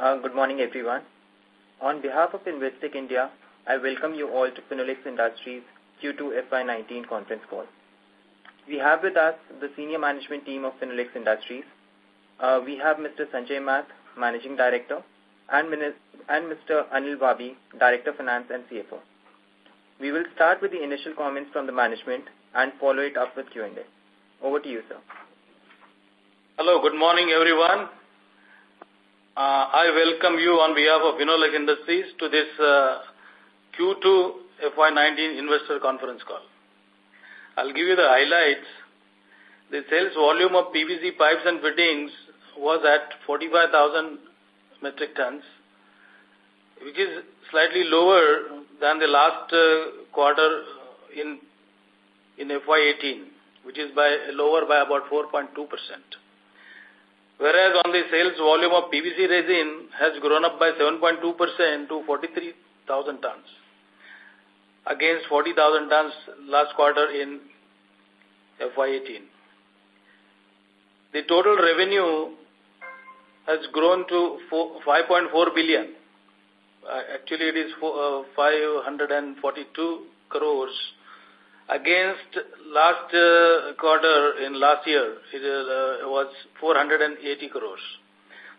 Uh, good morning, everyone. On behalf of Investec India, I welcome you all to Finolex Industries Q2 FY19 conference call. We have with us the senior management team of Finolex Industries. Uh, we have Mr. Sanjay Math, Managing Director, and, and Mr. Anil Whabi, Director Finance and CFO. We will start with the initial comments from the management and follow it up with Q&A. Over to you, sir. Hello, good morning, everyone. Uh, I welcome you on behalf of Finolex Industries to this uh, Q2 FY19 investor conference call. I'll give you the highlights. The sales volume of PVC pipes and fittings was at 45,000 metric tons, which is slightly lower than the last uh, quarter in in FY18, which is by lower by about 4.2%. Whereas on the sales volume of PVC resin has grown up by 7.2% to 43,000 tons against 40,000 tons last quarter in FY18. The total revenue has grown to 5.4 billion. Uh, actually, it is uh, 542 crores against last uh, quarter in last year. It uh, was 480 crores.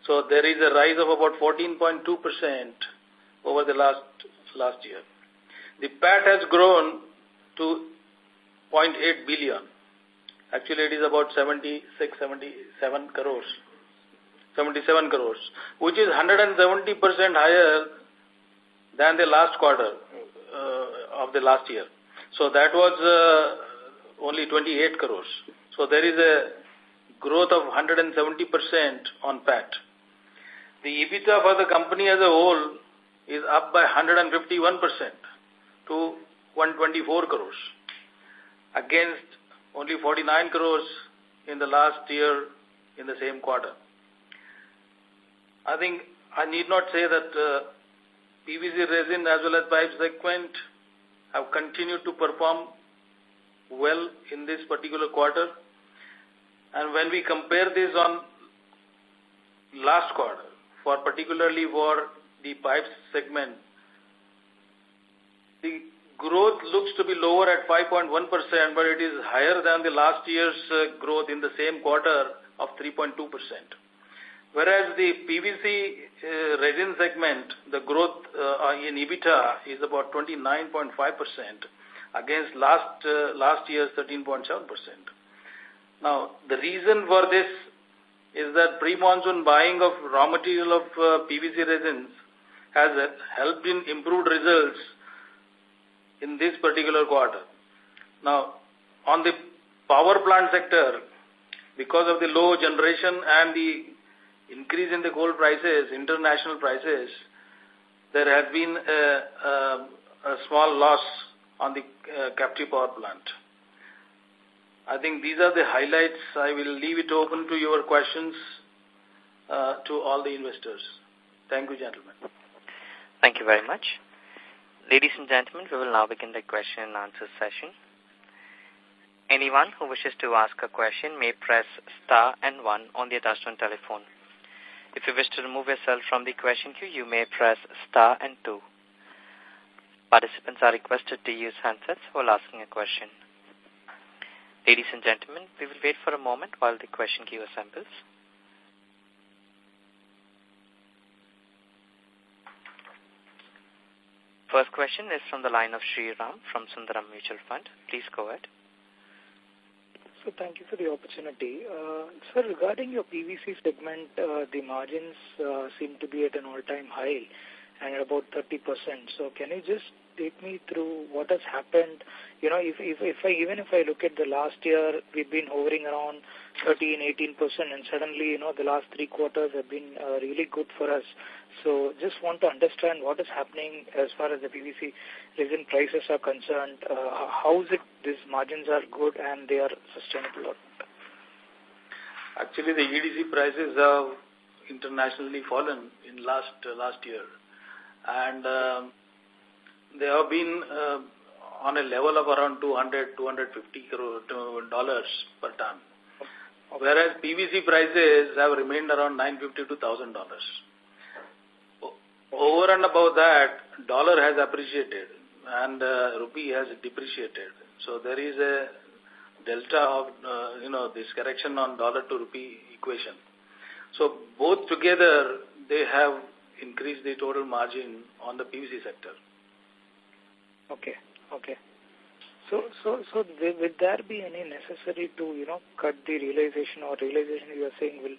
So there is a rise of about 14.2% over the last last year. The PAT has grown to 0.8 billion. Actually, it is about 76, 77 crores. 77 crores, which is 170% higher than the last quarter uh, of the last year. So that was uh, only 28 crores. So there is a growth of 170% on PAT. The EBITDA for the company as a whole is up by 151% to 124 crores against only 49 crores in the last year in the same quarter. I think I need not say that uh, PVC resin as well as pipe segment have continued to perform well in this particular quarter. And when we compare this on last quarter, for particularly for the pipes segment, the growth looks to be lower at 5.1%, but it is higher than the last year's uh, growth in the same quarter of 3.2%. Whereas the PVC uh, resin segment, the growth uh, in EBITDA is about 29.5% against last uh, last year's 13.7%. Now, the reason for this is that pre-monsoon buying of raw material of PVC resins has helped in improved results in this particular quarter. Now, on the power plant sector, because of the low generation and the increase in the coal prices, international prices, there has been a, a, a small loss on the uh, captive power plant. I think these are the highlights. I will leave it open to your questions uh, to all the investors. Thank you, gentlemen. Thank you very much. Ladies and gentlemen, we will now begin the question and answer session. Anyone who wishes to ask a question may press star and one on the touchtone telephone. If you wish to remove yourself from the question queue, you may press star and two. Participants are requested to use handsets while asking a question. Ladies and gentlemen, we will wait for a moment while the question queue assembles. First question is from the line of Sri Ram from Sundaram Mutual Fund. Please go ahead. So thank you for the opportunity. Uh, sir, regarding your PVC segment, uh, the margins uh, seem to be at an all-time high and at about 30%. So can you just take me through what has happened? You know, if, if, if I, even if I look at the last year, we've been hovering around 13, 18%, and suddenly, you know, the last three quarters have been uh, really good for us. So just want to understand what is happening as far as the PVC resin prices are concerned. Uh, how is it these margins are good and they are sustainable? Actually, the EDC prices have internationally fallen in last uh, last year, and uh, they have been uh, on a level of around 200 250 dollars per ton, whereas PVC prices have remained around 950 to 1000 dollars. over and above that, dollar has appreciated and uh, rupee has depreciated. So there is a delta of, uh, you know, this correction on dollar to rupee equation. So both together, they have increased the total margin on the PVC sector. Okay, okay. So, so, so will there be any necessary to, you know, cut the realization or realization you are saying will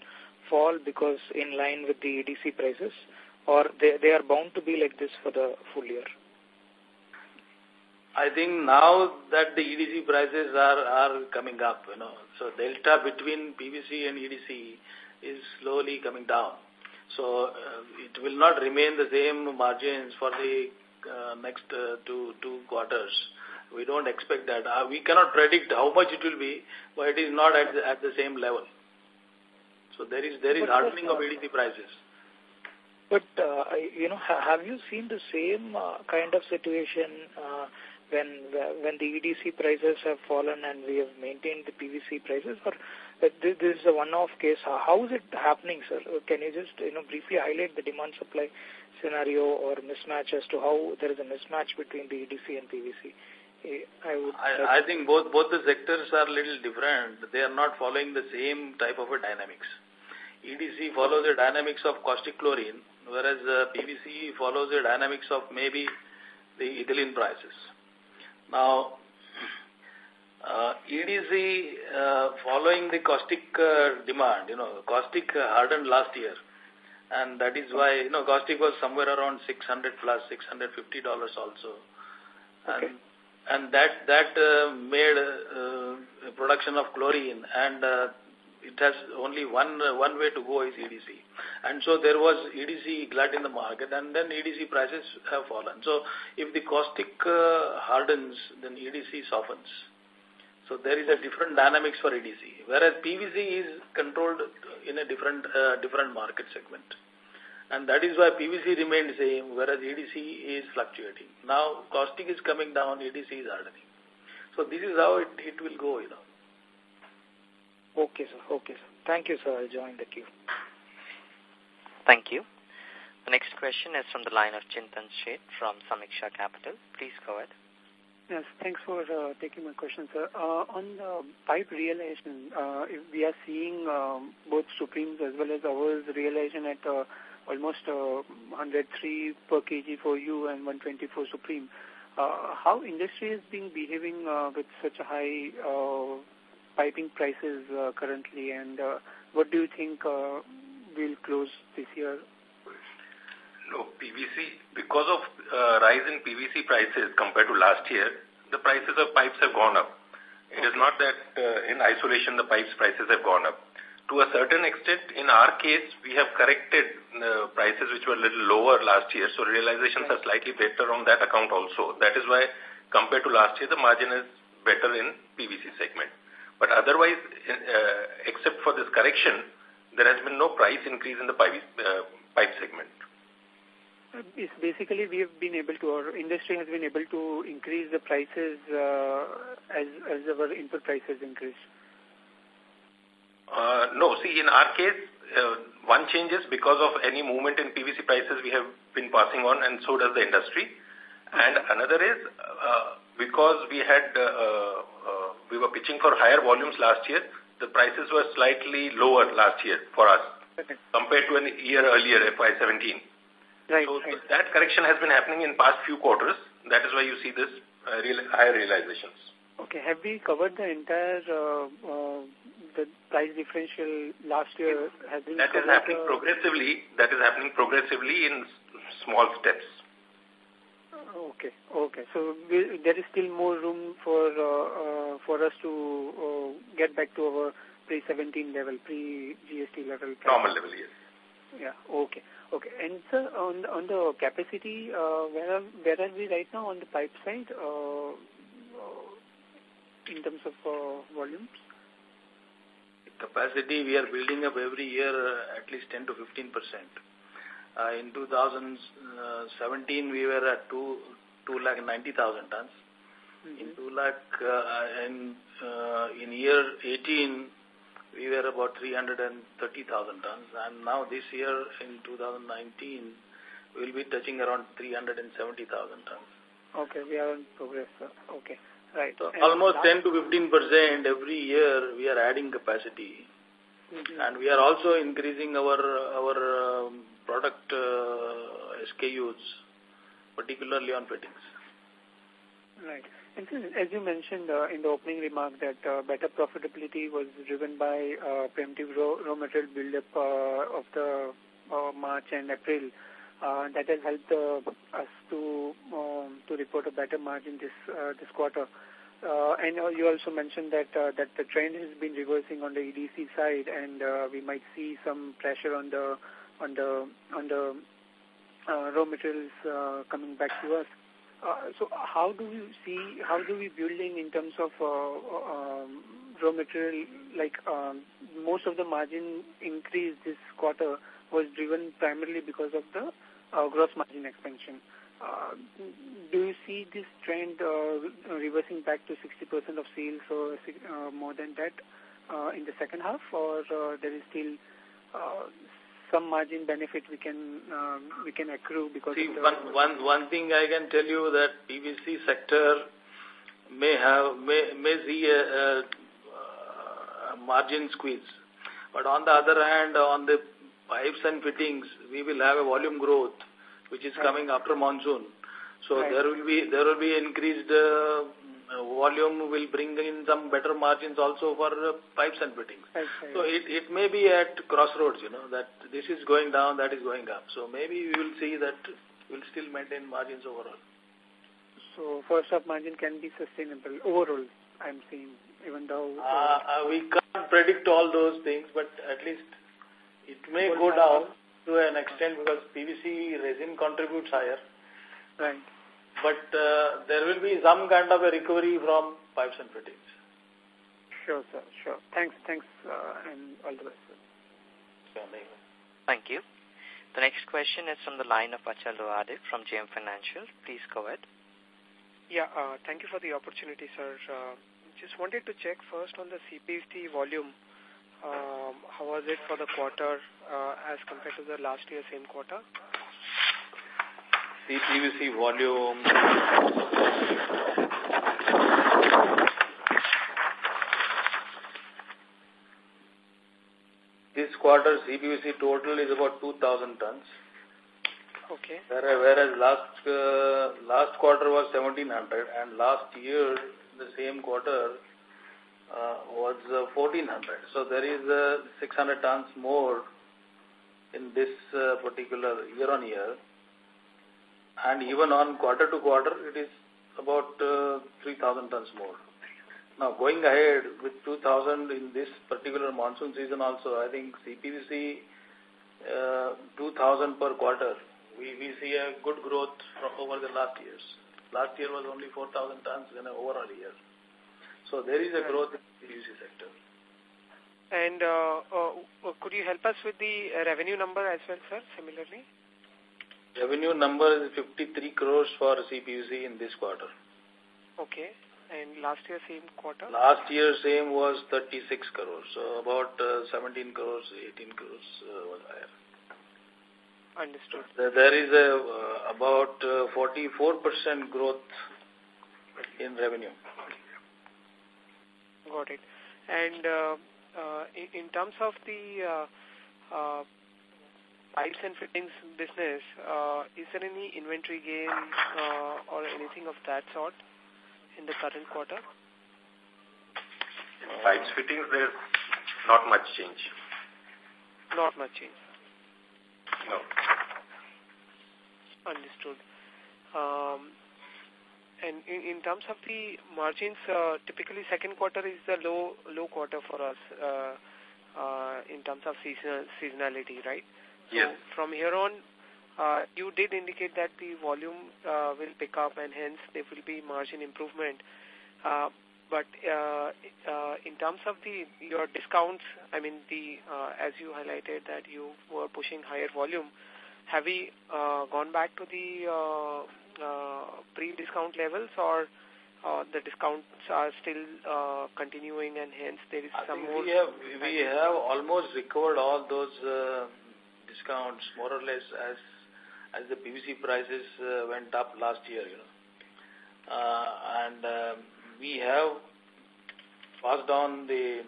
fall because in line with the EDC prices or they, they are bound to be like this for the full year? I think now that the EDC prices are, are coming up, you know, so delta between PVC and EDC is slowly coming down. So uh, it will not remain the same margins for the uh, next uh, two, two quarters. We don't expect that. Uh, we cannot predict how much it will be, but it is not at the, at the same level. So there is there is hardening of EDC prices. But, uh, you know, have you seen the same uh, kind of situation uh, when when the EDC prices have fallen and we have maintained the PVC prices? Or this is a one-off case. How is it happening, sir? Can you just you know briefly highlight the demand-supply scenario or mismatch as to how there is a mismatch between the EDC and PVC? Eh, I, would I, I think both both the sectors are little different. They are not following the same type of a dynamics. EDC follows the dynamics of caustic chlorine, whereas uh, PVC follows the dynamics of maybe the ethylene prices. Now, uh, EDC uh, following the caustic uh, demand, you know, caustic hardened last year. And that is why, you know, caustic was somewhere around 600 plus, $650 also. Okay. And, and that, that uh, made uh, production of chlorine and uh, it has only one uh, one way to go is EDC. And so there was EDC glut in the market and then EDC prices have fallen. So if the caustic uh, hardens, then EDC softens. So there is a different dynamics for EDC, whereas PVC is controlled in a different uh, different market segment. And that is why PVC remained same, whereas EDC is fluctuating. Now caustic is coming down, EDC is hardening. So this is how it, it will go, you know. Okay, sir. Okay, sir. Thank you, sir. I'll join the queue. Thank you. The next question is from the line of Chintan Sheth from Sameeksha Capital. Please go ahead. Yes, thanks for uh, taking my question, sir. Uh, on the pipe realization, uh, if we are seeing um, both Supreme's as well as ours realization at uh, almost uh, 103 per kg for you and 120 for Supreme. Uh, how industry is being behaving uh, with such a high uh, piping prices uh, currently, and uh, what do you think uh, will close this year? No, PVC, because of rise in PVC prices compared to last year, the prices of pipes have gone up. It okay. is not that in isolation the pipes prices have gone up. To a certain extent, in our case, we have corrected prices which were a little lower last year, so realizations are slightly better on that account also. That is why, compared to last year, the margin is better in PVC segment. But otherwise, uh, except for this correction, there has been no price increase in the pipe, uh, pipe segment. It's basically, we have been able to, our industry has been able to increase the prices uh, as, as our input prices increase. Uh, no, see, in our case, uh, one change is because of any movement in PVC prices we have been passing on and so does the industry. And another is uh, because we had uh, uh, we were pitching for higher volumes last year. The prices were slightly lower last year for us okay. compared to a year earlier, FY17. Right, so right. that correction has been happening in past few quarters. That is why you see this uh, real, higher realizations. Okay. Have we covered the entire uh, uh, the price differential last year? Has been that is happening progressively. That is happening progressively in small steps. Okay, okay. So we, there is still more room for uh, uh, for us to uh, get back to our pre-17 level, pre-GST level. Normal level, yes. Yeah, okay. Okay, and sir, on, on the capacity, uh, where, are, where are we right now on the pipe side uh, uh, in terms of uh, volumes? Capacity, we are building up every year uh, at least 10 to 15 percent. Uh, in 2017, we were at 2, 2 lakh 90,000 tons. Mm -hmm. In 2 lakh, uh, in, uh, in year 18, we were about 330,000 tons. And now this year, in 2019, we will be touching around 370,000 tons. Okay, we are on progress, sir. Okay, right. So almost 10 to 15 percent every year we are adding capacity. Mm -hmm. And we are also increasing our our um, product uh, SKUs, particularly on fittings. Right. And as you mentioned uh, in the opening remark that uh, better profitability was driven by uh, preemptive raw, raw material buildup uh, of the uh, March and April, uh, that has helped uh, us to um, to report a better margin this uh, this quarter. Uh, and uh, you also mentioned that uh, that the trend has been reversing on the EDC side, and uh, we might see some pressure on the on the on the uh, raw materials uh, coming back to us. Uh, so how do we see, how do we building in terms of uh, um, raw material, like um, most of the margin increase this quarter was driven primarily because of the uh, gross margin expansion. Uh, do you see this trend uh, reversing back to 60% of sales or uh, more than that uh, in the second half, or uh, there is still uh, some margin benefit we can um, we can accrue because See, one, one, one thing I can tell you that PVC sector may have may, may see a, a, a margin squeeze. But on the other hand, on the pipes and fittings, we will have a volume growth, which is right. coming after monsoon. So right. there will be there will be increased uh, volume will bring in some better margins also for uh, pipes and fittings. So it, it may be at crossroads, you know, that this is going down, that is going up. So maybe we will see that we'll still maintain margins overall. So first half margin can be sustainable overall, I'm seeing, even though... Uh, uh, we can't predict all those things, but at least it may go down to an extent because PVC resin contributes higher. Right. But uh, there will be some kind of a recovery from pipes and fittings. Sure, sir. Sure. Thanks. Thanks, uh, and all the best, sir. Thank you. The next question is from the line of Achal Lohade from JM Financial. Please go ahead. Yeah, uh, thank you for the opportunity, sir. Uh, just wanted to check first on the CPVC volume. Um, how was it for the quarter uh, as compared to the last year same quarter? CPVC volume. This quarter CPVC total is about 2,000 tons. Okay. Whereas last uh, last quarter was 1,700 and last year the same quarter uh, was uh, 1,400. So there is uh, 600 tons more in this uh, particular year on year and even on quarter to quarter it is about uh, 3000 tons more. Now going ahead with 2000 in this particular monsoon season also i think cpvc uh, 2000 per quarter we we see a good growth from over the last years. Last year was only 4000 tons in an overall year. So there is a growth in the cpvc sector. And uh, uh, could you help us with the revenue number as well sir similarly Revenue number is 53 crores for CPVC in this quarter. Okay. And last year same quarter? Last year same was 36 crores. So about uh, 17 crores, 18 crores uh, was higher. Understood. There is a, uh, about 44% uh, growth in revenue. Got it. And uh, uh, in, in, terms of the pipes and fittings business, uh, is there any inventory gain uh, or anything of that sort in the current quarter? In pipes fittings, there's not much change. Not much change. No. Understood. Um, and in, in terms of the margins, uh, typically second quarter is the low low quarter for us uh, uh, in terms of seasonal, seasonality, right? Yes. from here on, uh, you did indicate that the volume uh, will pick up and hence there will be margin improvement. Uh, but uh, uh, in terms of the your discounts, I mean, the uh, as you highlighted that you were pushing higher volume, have we uh, gone back to the uh, uh, pre-discount levels or uh, the discounts are still uh, continuing and hence there is I some more... We have, we have almost recovered all those uh, discounts more or less as as the PVC prices uh, went up last year, you know. Uh, and uh, we have passed on the,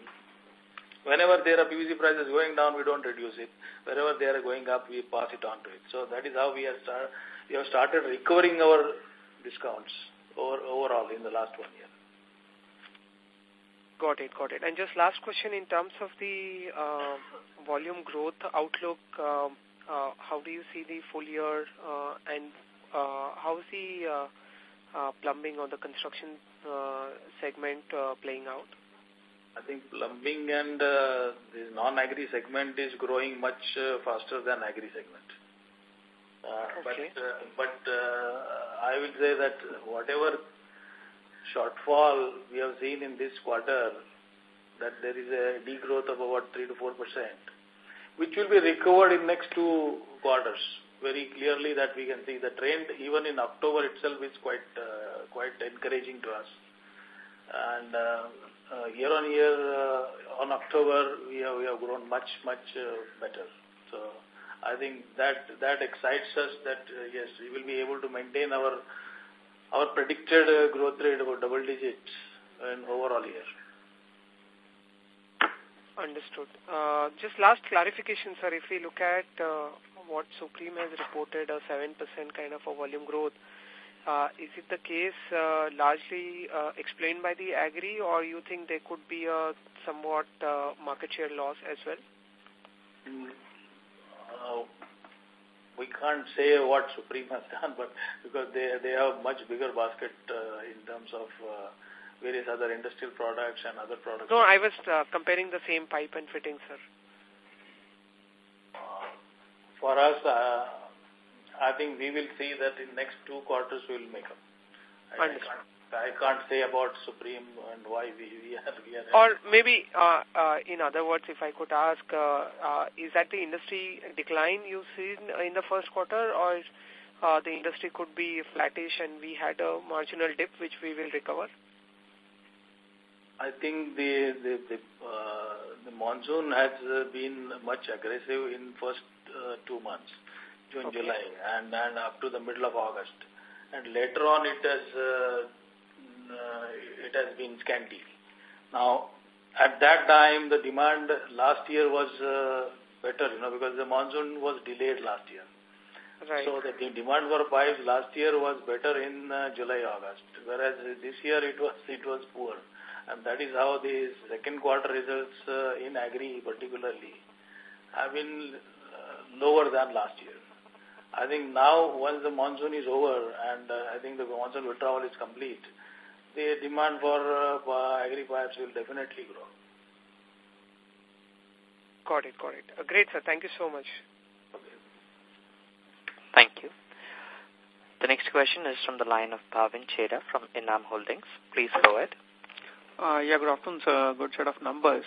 whenever there are PVC prices going down, we don't reduce it. Wherever they are going up, we pass it on to it. So that is how we have, start, we have started recovering our discounts over, overall in the last one year. Got it, got it. And just last question in terms of the uh, volume growth outlook, uh, uh, how do you see the full year uh, and uh, how is the uh, uh, plumbing or the construction uh, segment uh, playing out? I think plumbing and uh, the non-agri segment is growing much uh, faster than agri segment. Uh, okay. But, uh, but uh, I will say that whatever shortfall we have seen in this quarter, that there is a degrowth of about 3 to 4 percent, which will be recovered in next two quarters. Very clearly that we can see the trend even in October itself is quite uh, quite encouraging to us. And uh, uh, year on year uh, on October we have we have grown much much uh, better. So I think that that excites us that uh, yes we will be able to maintain our our predicted uh, growth rate about double digits in overall year. Understood. Uh, just last clarification, sir. If we look at uh, what Supreme has reported, a 7% kind of a volume growth, uh, is it the case uh, largely uh, explained by the agri or you think there could be a somewhat uh, market share loss as well? Mm, uh, we can't say what Supreme has done, but because they they have much bigger basket uh, in terms of uh, various other industrial products and other products. No, I was uh, comparing the same pipe and fitting, sir. Uh, for us, uh, I think we will see that in next two quarters we will make up. I, I, can't, I can't say about Supreme and why we, we are... We are or maybe, uh, uh, in other words, if I could ask, uh, uh, is that the industry decline you see in the first quarter or uh, the industry could be flattish and we had a marginal dip which we will recover? I think the the the, uh, the monsoon has been much aggressive in first uh, two months, June, okay. July, and and up to the middle of August, and later on it has it has been scanty. Now, at that time, the demand last year was uh, better, you know, because the monsoon was delayed last year. Right. So the demand for pipes last year was better in uh, July, August, whereas this year it was it was poor and that is how the second quarter results uh, in agri particularly have been uh, lower than last year. I think now once the monsoon is over and uh, I think the monsoon withdrawal is complete, the demand for uh, agri pipes will definitely grow. Got it, got it. Uh, great, sir. Thank you so much. Okay. Thank you. The next question is from the line of Bhavin Chheda from Enam Holdings. Please go ahead. Uh, yeah, good afternoon, sir. Good set of numbers.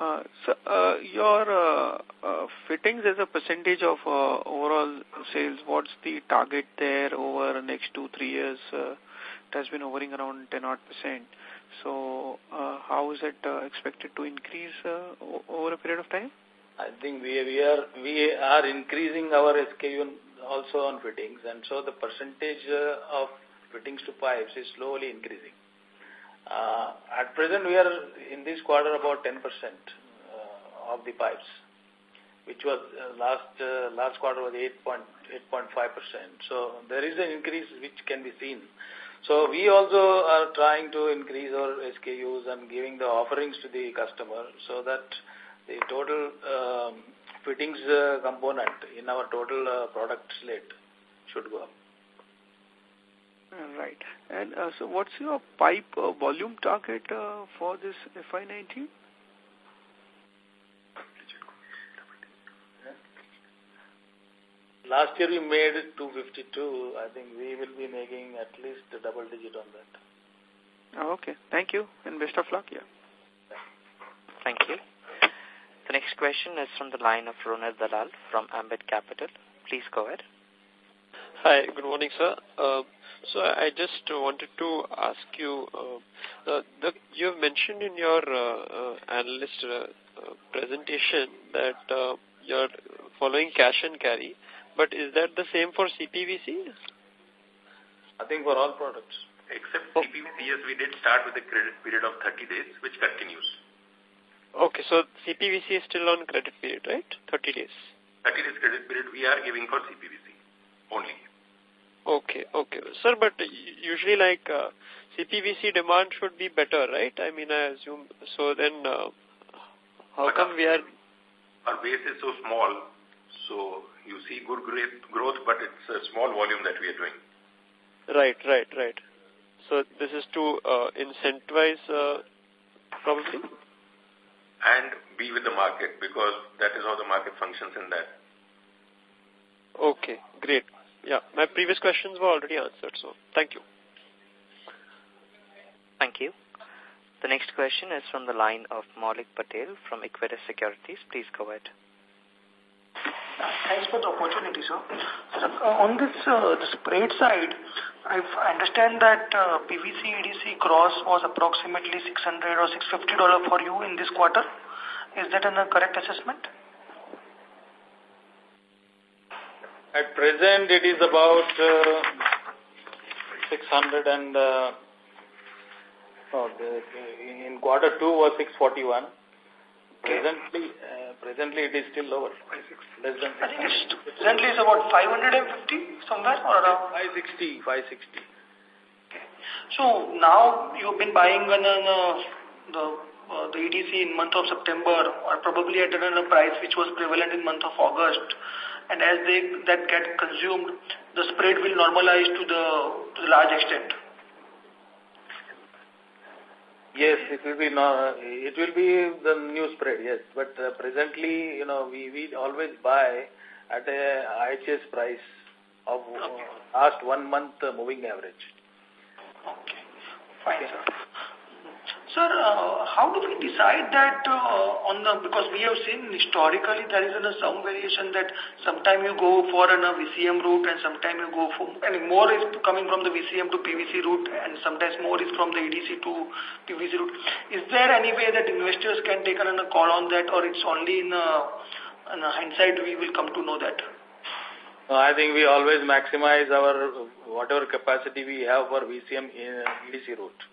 Uh, so, uh, your uh, uh, fittings as a percentage of uh, overall sales, what's the target there over the next two, three years? Uh, it has been hovering around 10 odd percent. So, uh, how is it uh, expected to increase uh, over a period of time? I think we, we are we are increasing our SKU also on fittings, and so the percentage uh, of fittings to pipes is slowly increasing. Uh, at present, we are in this quarter about 10% uh, of the pipes, which was uh, last uh, last quarter was 8.5%. So there is an increase which can be seen. So we also are trying to increase our SKUs and giving the offerings to the customer so that the total um, fittings uh, component in our total uh, product slate should go up. Right. And uh, so what's your pipe uh, volume target uh, for this FY19? Last year we made 252. I think we will be making at least a double digit on that. Oh, okay. Thank you and best of luck. Yeah. Thank you. The next question is from the line of Ronald Dalal from Ambit Capital. Please go ahead. Hi, good morning, sir. Uh, so I just wanted to ask you, uh, uh, the, you have mentioned in your uh, uh, analyst uh, uh, presentation that uh, you're following cash and carry, but is that the same for CPVC? I think for all products. Except oh. CPVC, yes, we did start with a credit period of 30 days, which continues. Okay, so CPVC is still on credit period, right? 30 days. 30 days credit period we are giving for CPVC only. Okay, okay. Sir, but usually like uh, CPVC demand should be better, right? I mean, I assume. So then, uh, how but come we are... Our base is so small, so you see good growth, but it's a small volume that we are doing. Right, right, right. So this is to uh, incentivize uh, probably? And be with the market because that is how the market functions in that. Okay, great. Yeah, my previous questions were already answered, so thank you. Thank you. The next question is from the line of Maulik Patel from Equirus Securities. Please go ahead. Thanks for the opportunity, sir. sir uh, on this uh, the spread side, I understand that uh, PVC EDC cross was approximately 600 or 650 dollar for you in this quarter. Is that a correct assessment? At present, it is about uh, 600 and uh, oh, the, in quarter two was 641. Presently, uh, presently it is still lower. Less than I think it's presently is about 550 somewhere or around 560, 560. Okay. So now you've been buying an, uh, the uh, the EDC in month of September or probably at a price which was prevalent in month of August and as they that get consumed the spread will normalize to the to the large extent. Yes, it will be no, it will be the new spread. Yes, but uh, presently, you know, we we always buy at a IHS price of uh, last one month uh, moving average. Okay, fine, sir. Sir, uh, how do we decide that uh, on the, because we have seen historically there is a, some variation that sometime you go for an, a VCM route and sometime you go for, and more is coming from the VCM to PVC route and sometimes more is from the EDC to PVC route. Is there any way that investors can take an, a call on that or it's only in a, in hindsight we will come to know that? I think we always maximize our whatever capacity we have for VCM in EDC route.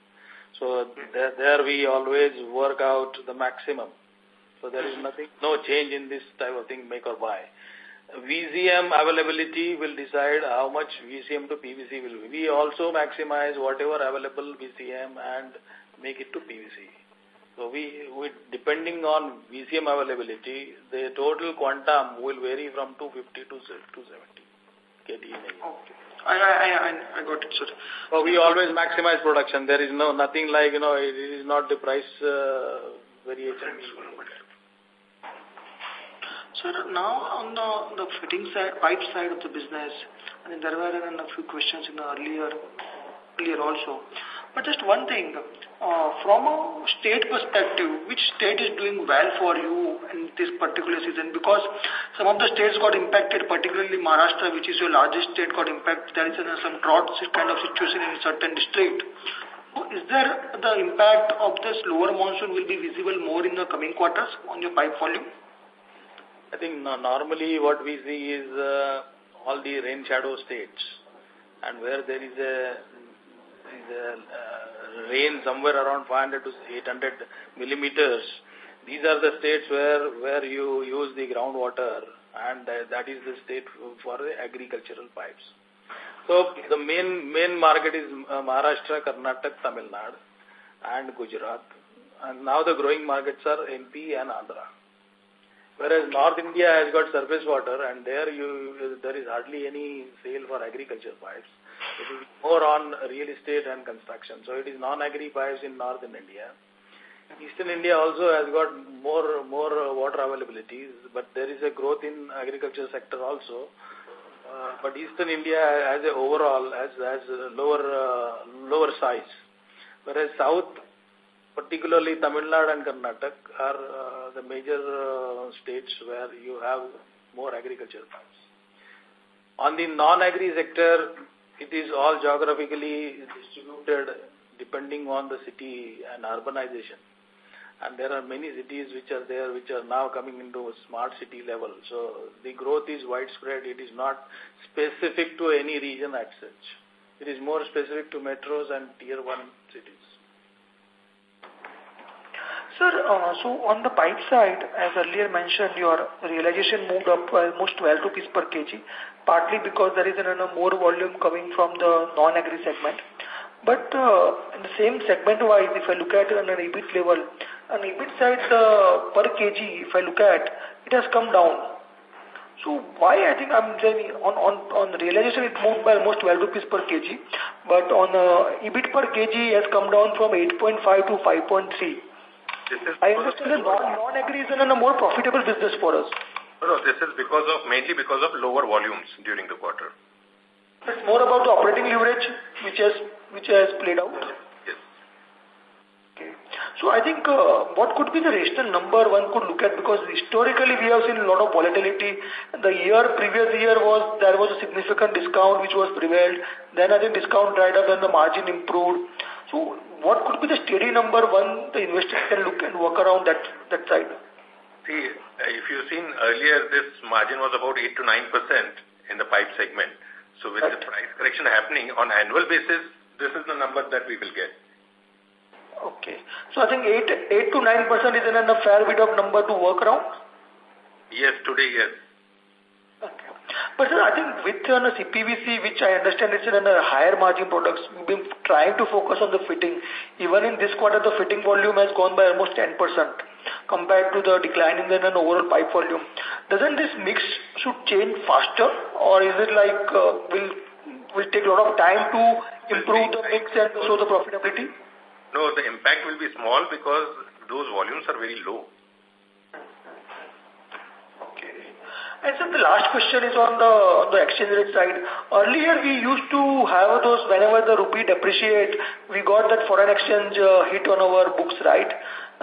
So there, there we always work out the maximum. So there is nothing, no change in this type of thing, make or buy. VCM availability will decide how much VCM to PVC will be. We also maximize whatever available VCM and make it to PVC. So we, we depending on VCM availability, the total quantum will vary from 250 to 270 KD. Okay. I, I, I got it, sir. So we always maximize production. There is no nothing like, you know, it is not the price uh, variation. Sir, now on the, the fitting side, pipe side of the business, I mean, there were a few questions in the earlier, earlier also. But just one thing, uh, from a state perspective, which state is doing well for you in this particular season? Because some of the states got impacted, particularly Maharashtra, which is your largest state, got impacted. There is some drought kind of situation in certain district. Is there the impact of this lower monsoon will be visible more in the coming quarters on your pipe volume? I think normally what we see is uh, all the rain shadow states and where there is a uh, rain somewhere around 500 to 800 millimeters. These are the states where, where you use the groundwater and that is the state for the agricultural pipes. So the main main market is uh, Maharashtra, Karnataka, Tamil Nadu and Gujarat. And now the growing markets are MP and Andhra. Whereas North India has got surface water and there you there is hardly any sale for agriculture pipes. More on real estate and construction. So it is non-agri pipes in northern India. Eastern India also has got more more water availability, but there is a growth in agriculture sector also. Uh, but Eastern India has a overall has has lower uh, lower size, whereas South, particularly Tamil Nadu and Karnataka, are uh, the major uh, states where you have more agriculture pipes. On the non-agri sector, it is all geographically distributed depending on the city and urbanization. And there are many cities which are there which are now coming into a smart city level. So the growth is widespread. It is not specific to any region as such. It is more specific to metros and tier one cities. Sir, uh, so on the pipe side, as earlier mentioned, your realization moved up almost 12 rupees per kg, partly because there is an, more volume coming from the non-agri segment. But uh, in the same segment-wise, if I look at it on an EBIT level, on EBIT side uh, per kg, if I look at, it has come down. So why I think I'm saying on, on, on realization it moved by almost 12 rupees per kg, but on uh, EBIT per kg has come down from 8.5 to 5.3. I understand that non-agri is a more profitable business for us. No, this is because of mainly because of lower volumes during the quarter. It's more about the operating leverage which has which has played out. Yes. Okay. So I think uh, what could be the rational number one could look at because historically we have seen a lot of volatility. The year previous year was there was a significant discount which was prevailed. Then I think discount dried up and the margin improved. So what could be the steady number one the investor can look and work around that, that side? See, uh, if you've seen earlier, this margin was about 8 to 9% in the pipe segment. So with right. the price correction happening on annual basis, this is the number that we will get. Okay. So I think 8, 8 to 9% is a fair bit of number to work around? Yes, today, yes. But sir, I think with uh, CPVC, which I understand is in a higher margin products, we've been trying to focus on the fitting. Even in this quarter, the fitting volume has gone by almost 10% compared to the decline in the overall pipe volume. Doesn't this mix should change faster or is it like uh, will will take a lot of time to improve the mix and show the profitability? No, the impact will be small because those volumes are very low. And so the last question is on the, on the exchange rate side. Earlier we used to have those, whenever the rupee depreciate, we got that foreign exchange uh, hit on our books, right?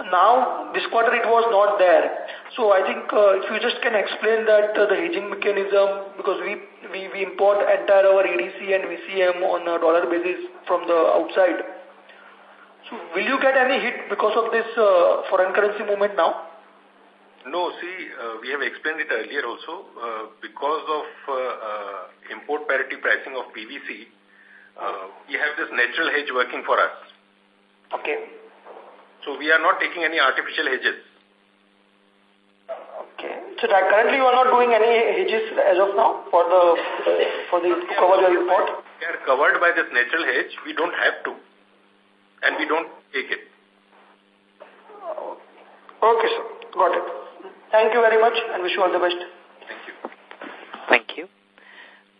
Now, this quarter it was not there. So I think uh, if you just can explain that uh, the hedging mechanism, because we, we, we import entire our EDC and VCM on a dollar basis from the outside. So will you get any hit because of this uh, foreign currency movement now? No, see, uh, we have explained it earlier also. Uh, because of uh, uh import parity pricing of PVC, uh, we have this natural hedge working for us. Okay. So we are not taking any artificial hedges. Okay. So that currently you are not doing any hedges as of now for the for the to cover your import? We are covered by this natural hedge. We don't have to. And we don't take it. Okay, sir. Got it. Thank you very much and wish you all the best. Thank you. Thank you.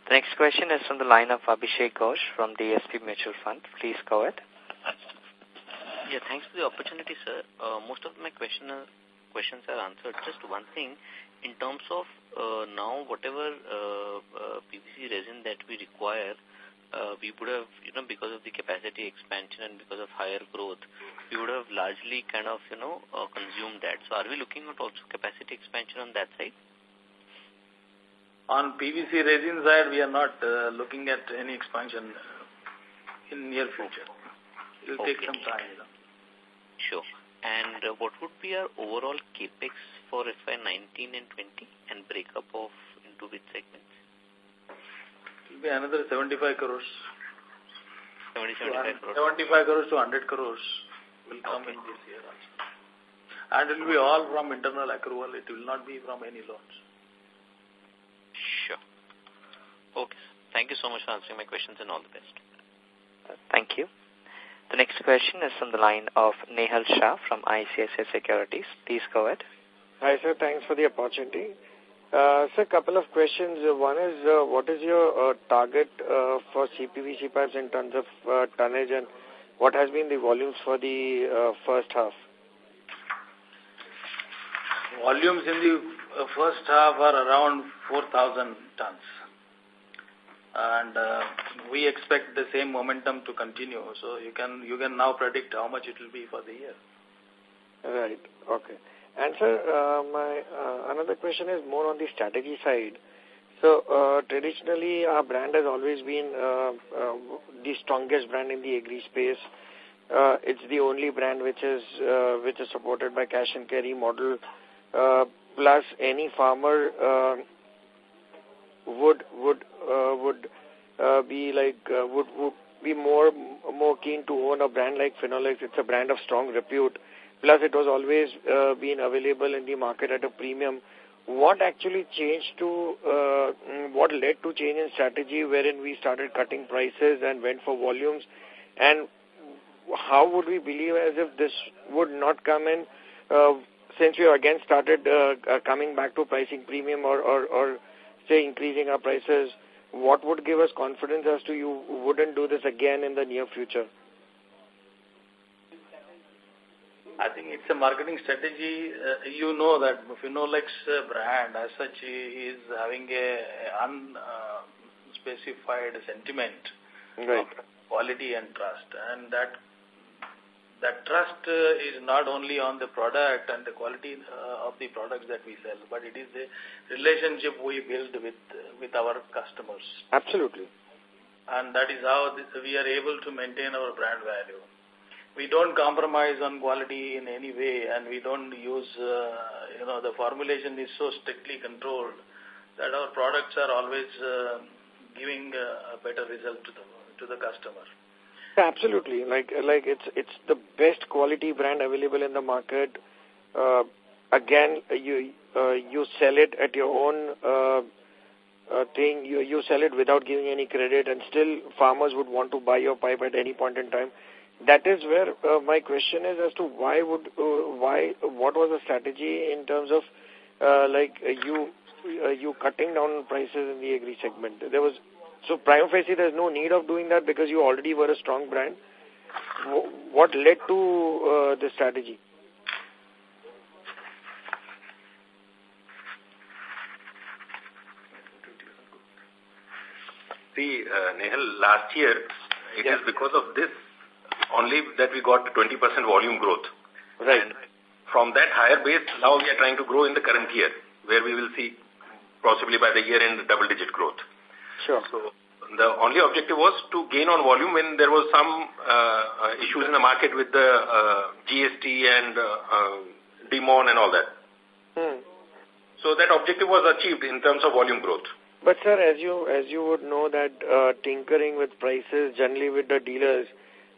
The next question is from the line of Abhishek Ghosh from DSP Mutual Fund. Please go ahead. Yeah, thanks for the opportunity, sir. Uh, most of my question, uh, questions are answered. Just one thing, in terms of uh, now whatever uh, uh, PVC resin that we require, uh, we would have, you know, because of the capacity expansion and because of higher growth, we would have largely kind of, you know, uh, consumed that. So are we looking at also capacity expansion on that side? On PVC resin side, we are not uh, looking at any expansion uh, in near future. It will okay. take some time. You know. Sure. And uh, what would be our overall capex for FY 19 and 20 and breakup of into which segments? Will be another 75 crores. 70, 75 crores. 75 crores to 100 crores will come okay. in this year also. And it will be all from internal accrual. It will not be from any loans. Sure. Okay. Thank you so much for answering my questions and all the best. Thank you. The next question is from the line of Nehal Shah from ICICI Securities. Please go ahead. Hi, sir. Thanks for the opportunity. Uh, sir, a couple of questions. Uh, one is, uh, what is your uh, target uh, for CPVC pipes in terms of uh, tonnage and what has been the volumes for the uh, first half? Volumes in the uh, first half are around 4,000 tons. And uh, we expect the same momentum to continue. So you can you can now predict how much it will be for the year. Right. Okay. And sir, uh, my uh, another question is more on the strategy side. So uh, traditionally, our brand has always been uh, uh, the strongest brand in the agri space. uh, it's the only brand which is uh, which is supported by cash and carry model. Uh, plus, any farmer uh, would would uh, would uh, be like uh, would would be more more keen to own a brand like Finolex. It's a brand of strong repute. Plus, it was always uh, been available in the market at a premium. What actually changed to, uh, what led to change in strategy wherein we started cutting prices and went for volumes? And how would we believe as if this would not come in uh, since we again started uh, uh, coming back to pricing premium or, or, or say increasing our prices, what would give us confidence as to you wouldn't do this again in the near future? I think it's a marketing strategy. Uh, you know that Finolex uh, brand as such is having a unspecified uh, sentiment right. of quality and trust. And that that trust uh, is not only on the product and the quality uh, of the products that we sell, but it is the relationship we build with with our customers. Absolutely. And that is how this, we are able to maintain our brand value we don't compromise on quality in any way and we don't use, uh, you know, the formulation is so strictly controlled that our products are always uh, giving uh, a better result to the, to the customer. Absolutely. Like, like it's, it's the best quality brand available in the market. Uh, again, you, uh, you sell it at your own, uh, uh, thing, you, you sell it without giving any credit and still farmers would want to buy your pipe at any point in time that is where uh, my question is as to why would uh, why what was the strategy in terms of uh, like uh, you uh, you cutting down prices in the agri segment? There was so prima facie there's no need of doing that because you already were a strong brand. What led to uh, the strategy? See, uh, Nehal, last year, it is because of this only that we got 20% volume growth. Right. And from that higher base, now we are trying to grow in the current year, where we will see possibly by the year end double-digit growth. Sure. So the only objective was to gain on volume when there was some uh, issues in the market with the uh, GST and uh, uh, demon and all that. Hmm. So that objective was achieved in terms of volume growth. But sir, as you as you would know that uh, tinkering with prices generally with the dealers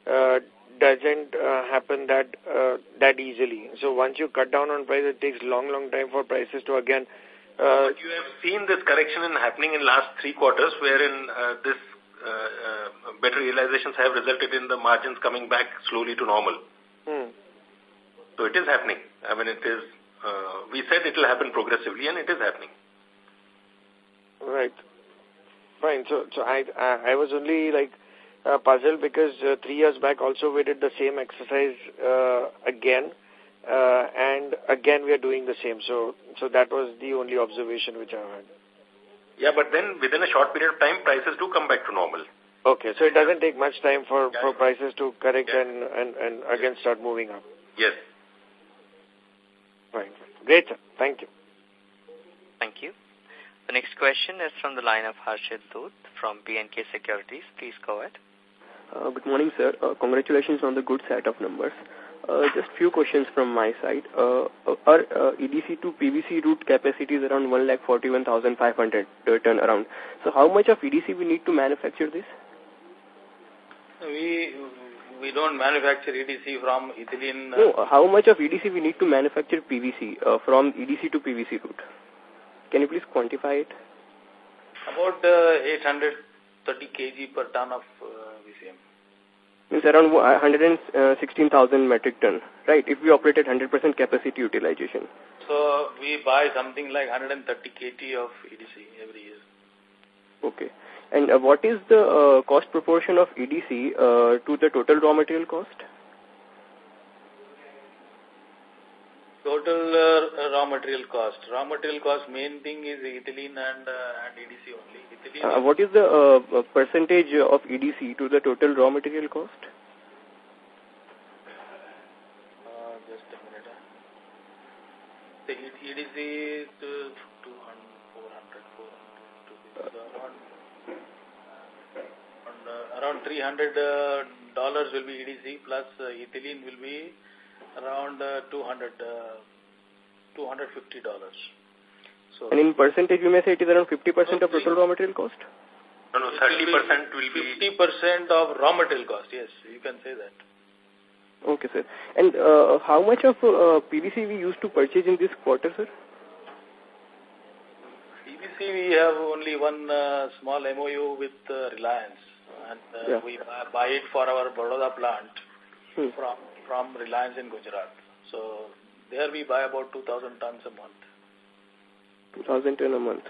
uh, doesn't uh, happen that uh, that easily. So once you cut down on price, it takes long, long time for prices to again. Uh, but you have seen this correction in happening in last three quarters, wherein uh, this uh, uh, better realizations have resulted in the margins coming back slowly to normal. Hmm. So it is happening. I mean, it is. Uh, we said it will happen progressively, and it is happening. Right. Fine. So, so I, I, I was only like uh, puzzled because uh, three years back also we did the same exercise uh, again. Uh, and again we are doing the same. So, so that was the only observation which I had. Yeah, but then within a short period of time, prices do come back to normal. Okay, so it doesn't take much time for, yeah. for prices to correct yeah. and, and, and again start moving up. Yes. Fine. Great, sir. Thank you. Thank you. The next question is from the line of Harshit Dhoot from B&K Securities. Please go ahead. Uh, good morning, sir. Uh, congratulations on the good set of numbers. Uh, just few questions from my side. Uh, uh our uh, EDC to PVC route capacity is around 1,41,500 ton around. So how much of EDC we need to manufacture this? We we don't manufacture EDC from ethylene. Uh, no, how much of EDC we need to manufacture PVC uh, from EDC to PVC route? Can you please quantify it? About uh, 830 kg per ton of uh, VCM. Means around 116,000 metric ton, right? If we operate at 100% capacity utilization. So we buy something like 130 KT of EDC every year. Okay. And uh, what is the uh, cost proportion of EDC uh, to the total raw material cost? Total uh, raw material cost. Raw material cost main thing is ethylene and, uh, and EDC only. Ethylene uh, what is the uh, percentage of EDC to the total raw material cost? Uh, just a minute. The EDC is uh, 200, 400, 400, 200, uh, around $300 will be EDC plus ethylene will be around 200 $250. So and in percentage, you may say it is around 50% of total raw material cost? No, no, 30% will be... 50% of raw material cost, yes, you can say that. Okay, sir. And uh, how much of uh, PVC we used to purchase in this quarter, sir? PVC, we have only one uh, small MOU with uh, Reliance. And uh, yeah. we buy it for our Baroda plant hmm. from, from Reliance in Gujarat. So there we buy about 2,000 tons a month. 2,000 tons a month.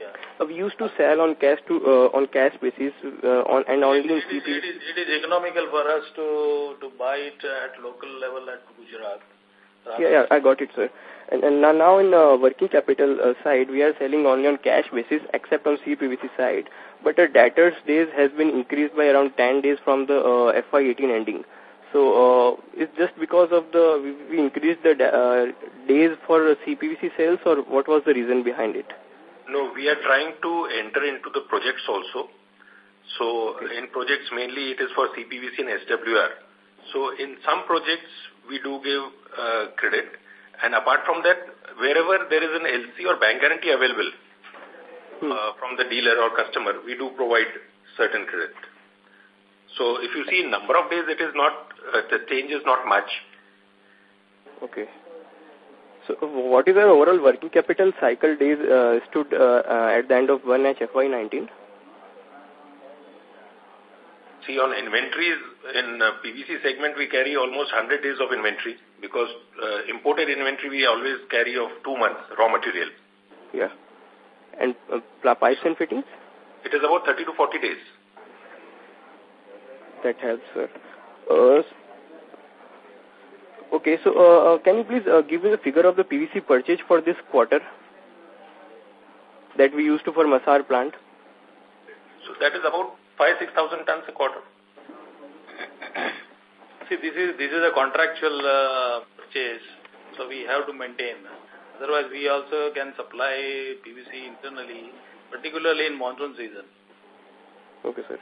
Yeah. Uh, we used to sell on cash to uh, on cash basis uh, on and only it, it, it, is, it is economical for us to to buy it at local level at Gujarat. Yeah, yeah, I got it, sir. And, and now in uh, working capital uh, side, we are selling only on cash basis except on CPVC side. But the debtors days has been increased by around 10 days from the uh, FY18 ending. So uh, it's just because of the we, increased the uh, days for CPVC sales, or what was the reason behind it? No, we are trying to enter into the projects also. So okay. in projects mainly it is for CPVC and SWR. So in some projects we do give uh, credit, and apart from that, wherever there is an LC or bank guarantee available hmm. uh, from the dealer or customer, we do provide certain credit. So if you see number of days, it is not the change is not much. Okay. So what is our overall working capital cycle days uh, stood uh, uh, at the end of 1H FY19? See, on inventories in uh, PVC segment, we carry almost 100 days of inventory because uh, imported inventory we always carry of two months raw material. Yeah. And uh, pipes and fittings? It is about 30 to 40 days. That helps, sir. Uh, okay, so uh, uh, can you please uh, give me the figure of the PVC purchase for this quarter that we used to for Masar plant? So that is about 5-6,000 tons a quarter. See, this is this is a contractual uh, purchase, so we have to maintain. Otherwise, we also can supply PVC internally, particularly in monsoon season. Okay, sir.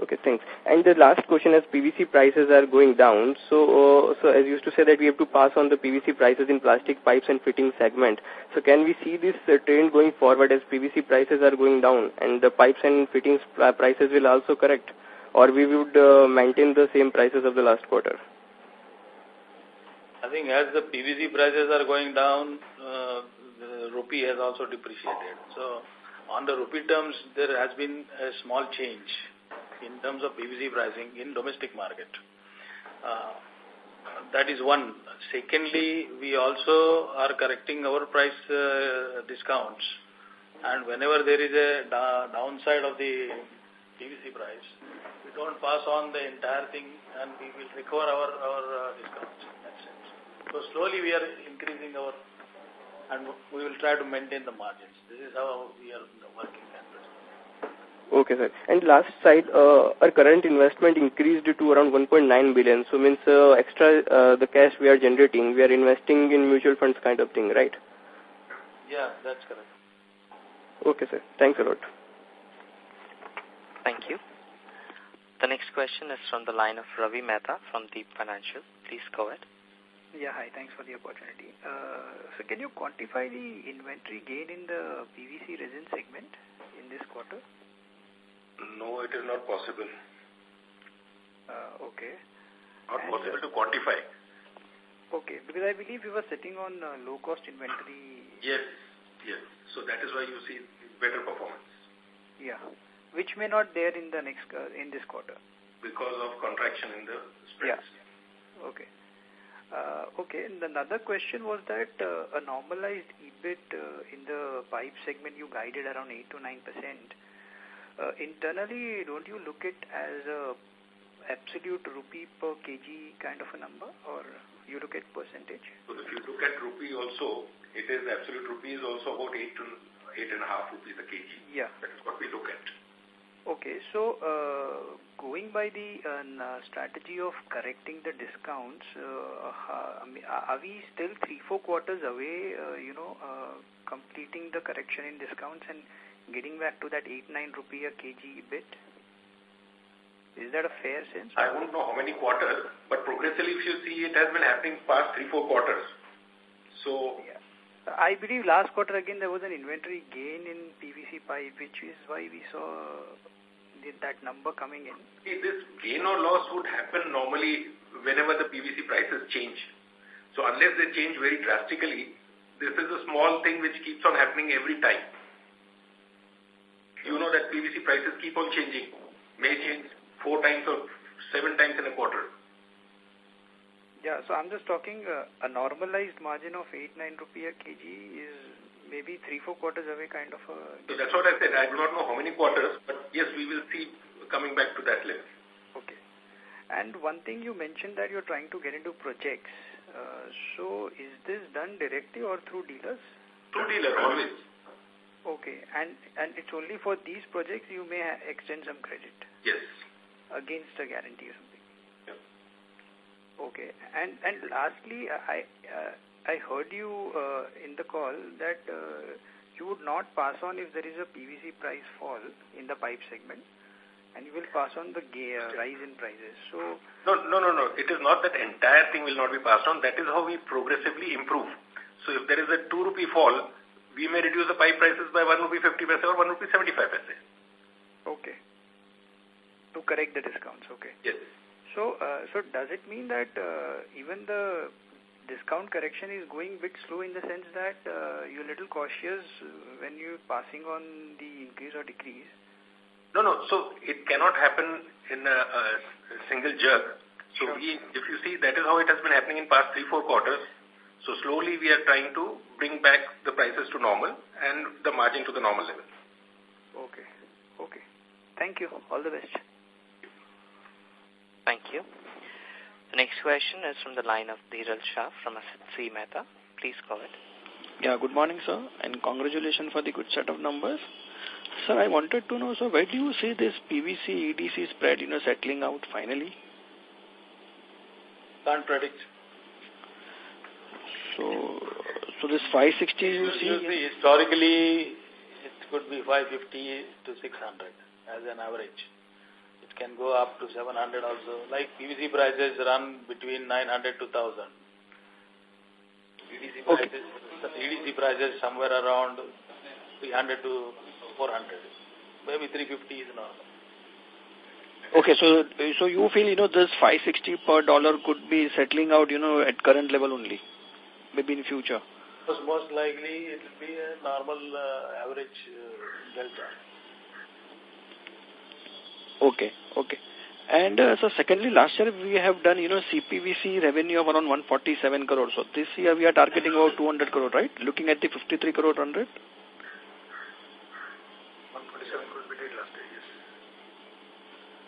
Okay, thanks. And the last question is PVC prices are going down. So, uh, so as you used to say that we have to pass on the PVC prices in plastic pipes and fitting segment. So can we see this uh, trend going forward as PVC prices are going down and the pipes and fittings prices will also correct? Or we would uh, maintain the same prices of the last quarter? I think as the PVC prices are going down, uh, the rupee has also depreciated. So on the rupee terms, there has been a small change in terms of PVC pricing in domestic market. Uh, that is one. Secondly, we also are correcting our price uh, discounts. And whenever there is a da downside of the PVC price, we don't pass on the entire thing and we will recover our, our uh, discounts. So slowly we are increasing our, and we will try to maintain the margins. This is how we are working. Okay, sir. And last side, uh, our current investment increased to around 1.9 billion. So means uh, extra uh, the cash we are generating, we are investing in mutual funds kind of thing, right? Yeah, that's correct. Okay, sir. Thanks a lot. Thank you. The next question is from the line of Ravi Mehta from Deep Financial. Please go ahead. Yeah, hi. Thanks for the opportunity. Uh, so can you quantify the inventory gain in the PVC resin segment in this quarter? No, it is not possible. Uh, okay. Not and possible to quantify. Okay, because I believe you were sitting on uh, low-cost inventory. Yes, yes. So that is why you see better performance. Yeah, which may not there in the next uh, in this quarter. Because of contraction in the spreads. Yeah. Okay. Uh, okay, and another question was that uh, a normalized EBIT uh, in the pipe segment you guided around 8 to 9 percent. Uh, internally, don't you look at as a absolute rupee per kg kind of a number or you look at percentage? So if you look at rupee also, it is absolute rupee is also about 8 to 8.5 rupees a kg. Yeah. That is what we look at. Okay, so uh, going by the uh, strategy of correcting the discounts, uh, I mean, are we still three, four quarters away, uh, you know, uh, completing the correction in discounts and getting back to that 8-9 rupee a kg bit? Is that a fair sense? I won't know how many quarters, but progressively, if you see, it has been happening past three, four quarters. So, yeah. I believe last quarter again there was an inventory gain in PVC pipe, which is why we saw that number coming in. See, this gain or loss would happen normally whenever the PVC prices change. So unless they change very drastically, this is a small thing which keeps on happening every time. You know that PVC prices keep on changing, may change four times or seven times in a quarter. Yeah, so I'm just talking uh, a normalized margin of 8, 9 rupee a kg is maybe 3, 4 quarters away kind of a... So that's what I said. I do not know how many quarters, but yes, we will see coming back to that level. Okay. And one thing you mentioned that you're trying to get into projects. Uh, so is this done directly or through dealers? Through dealer, always. Okay. And and it's only for these projects you may extend some credit? Yes. Against a guarantee or something? Yeah. Okay. And and lastly, I uh, I heard you uh, in the call that uh, you would not pass on if there is a PVC price fall in the pipe segment, and you will pass on the uh, rise in prices. So no, no, no, no. It is not that entire thing will not be passed on. That is how we progressively improve. So if there is a two rupee fall, we may reduce the pipe prices by one rupee fifty paise or one rupee seventy five paise. Okay. To correct the discounts. Okay. Yes. So, uh, so does it mean that uh, even the discount correction is going a bit slow in the sense that uh, you're a little cautious when you're passing on the increase or decrease? No, no. So it cannot happen in a, a single jerk. So sure. we, if you see, that is how it has been happening in past three, four quarters. So slowly we are trying to bring back the prices to normal and the margin to the normal level. Okay. Okay. Thank you. All the best. Thank you. The next question is from the line of Dhiral Shah from C Mehta. Please go ahead. Yeah, good morning, sir, and congratulations for the good set of numbers. Sir, I wanted to know, sir, where do you see this PVC EDC spread, you know, settling out finally? Can't predict. So, so this 560 you, see? You see, historically, it could be 550 to 600 as an average It can go up to 700 also. Like PVC prices run between 900 to 1000. EDC okay. prices, EDC prices somewhere around 300 to 400. Maybe 350 is normal. Okay, so so you feel, you know, this 560 per dollar could be settling out, you know, at current level only, maybe in future? Most, most likely it will be a normal uh, average uh, delta. Okay, okay. And uh, so secondly, last year we have done, you know, CPVC revenue of around 147 crore. So this year we are targeting about 200 crore, right? Looking at the 53 crore run rate? 147 crore we did last year, yes.